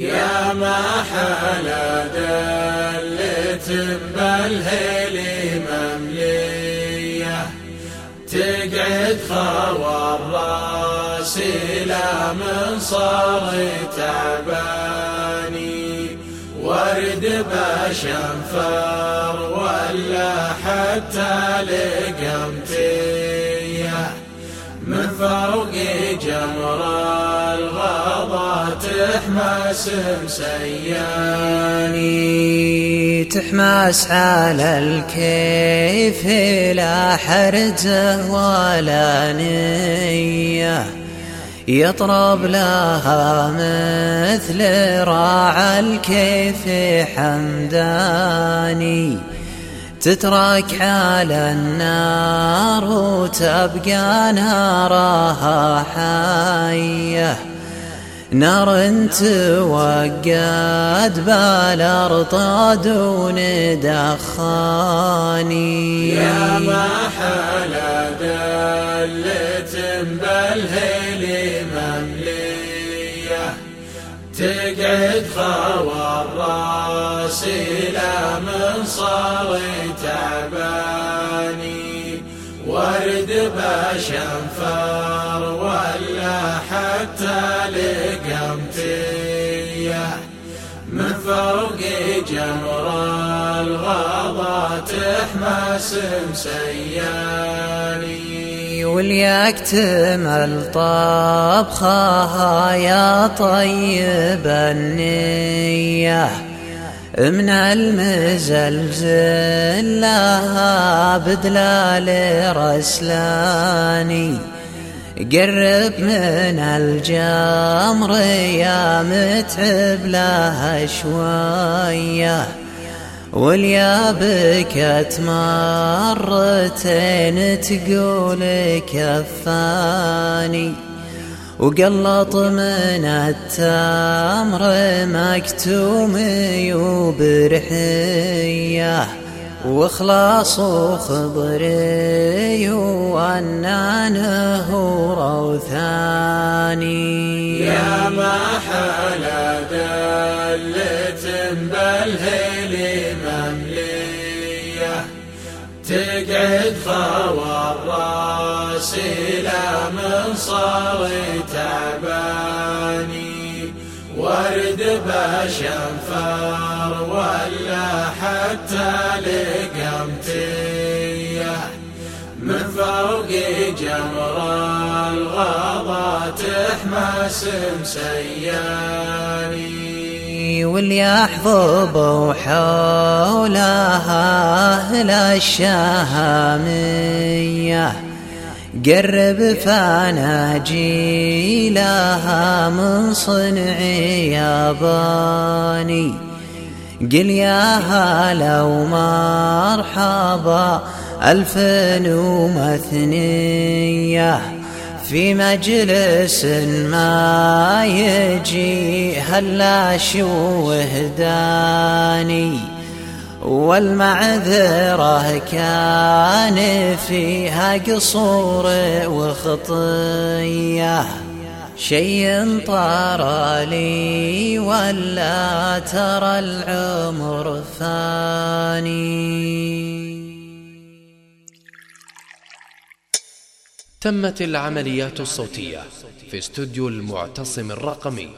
يا ما حلا دلت بالهيل مملية. تقعد خوى الراس لا من صار تعباني. ورد بشنفر ولا حتى لقمتيه من فوق جمر تحمس مسياني تحمس على الكيف لا حرجه ولا نية. يطرب لها مثل راعى الكيف حمداني. تترك على النار وتبقى نارها حية. نار توقد بالأرض دون دخاني. يا ما حلا دلت بالهيل مملية. تقعد خوى الرأس لا من صار تعباني ورد بشنفر ولا حتى لقمتية. من فوق جمر الغضا تحمس مسياني وليكتمل طبخها يا طيب النية. من المزلزل لها بدلال رسلاني. قرب من الجمر يا متعب لها شوية واليا بكت مرتين تقول كفاني. وقلط من التمر مكتوم وبرحية وإخلاص وخضري وانانه روثاني يا ما حلا دلت بالهيل ممليه تقعد خوى الراس لا من صار تعباني ورد بشنفر ولا حتى لقمتيه من فوق جمر الغضا تحمس مسياني. واللي يحضب حولها أهل الشهامية. قرب فناجيلها من صنع ياباني قل يا هلا ومرحبا ألف ومثنية في مجلس ما يجي هلا وهداني؟ والمعذرة كان فيها قصور وخطية. شيء طار لي ولا ترى العمر فاني تمت العمليات الصوتية في استوديو المعتصم الرقمي.